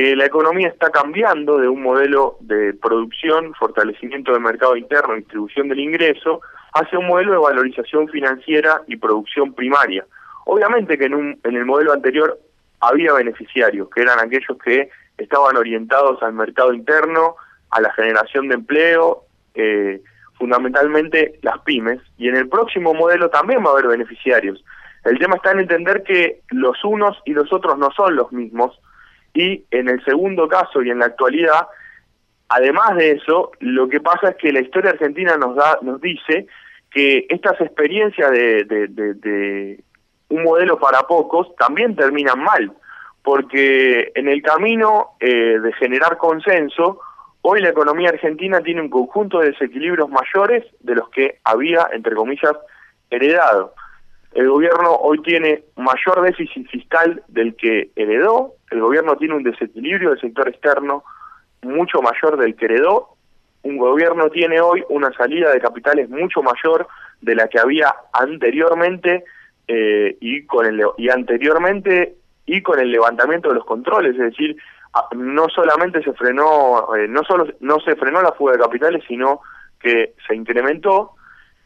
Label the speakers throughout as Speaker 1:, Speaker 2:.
Speaker 1: que la economía está cambiando de un modelo de producción, fortalecimiento del mercado interno, distribución del ingreso, hacia un modelo de valorización financiera y producción primaria. Obviamente que en, un, en el modelo anterior había beneficiarios, que eran aquellos que estaban orientados al mercado interno, a la generación de empleo, eh, fundamentalmente las pymes, y en el próximo modelo también va a haber beneficiarios. El tema está en entender que los unos y los otros no son los mismos, y en el segundo caso y en la actualidad, además de eso, lo que pasa es que la historia argentina nos da, nos dice que estas experiencias de, de un modelo para pocos también terminan mal, porque en el camino eh, de generar consenso, hoy la economía argentina tiene un conjunto de desequilibrios mayores de los que había, entre comillas, heredado. El gobierno hoy tiene mayor déficit fiscal del que heredó, el gobierno tiene un desequilibrio del sector externo mucho mayor del que heredó, un gobierno tiene hoy una salida de capitales mucho mayor de la que había anteriormente eh, y con el y anteriormente y con el levantamiento de los controles, es decir, no solamente se frenó, eh, no solo no se frenó la fuga de capitales, sino que se incrementó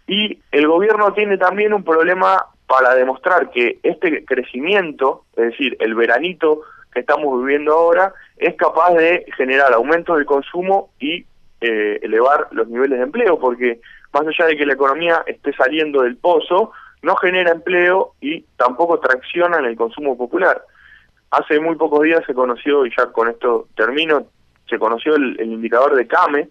Speaker 1: y el gobierno tiene también un problema para demostrar que este crecimiento, es decir, el veranito que estamos viviendo ahora, es capaz de generar aumentos del consumo y eh, elevar los niveles de empleo, porque más allá de que la economía esté saliendo del pozo, no genera empleo y tampoco tracciona en el consumo popular. Hace muy pocos días se conoció, y ya con esto termino, se conoció el, indicador de CAME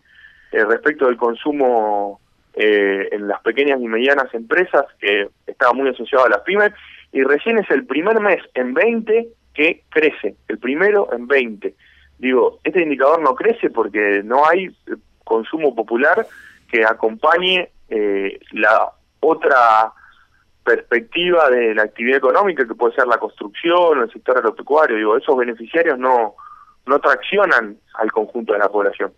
Speaker 1: eh, respecto del consumo eh, en las pequeñas y medianas empresas, que estaba muy asociado a las pymes, y recién es el primer mes en 20 que crece, el primero en 20. Digo, este indicador no crece porque no hay consumo popular que acompañe eh, la otra perspectiva de la actividad económica, que puede ser la construcción o el sector agropecuario, digo, esos beneficiarios no, no traccionan al conjunto de la población.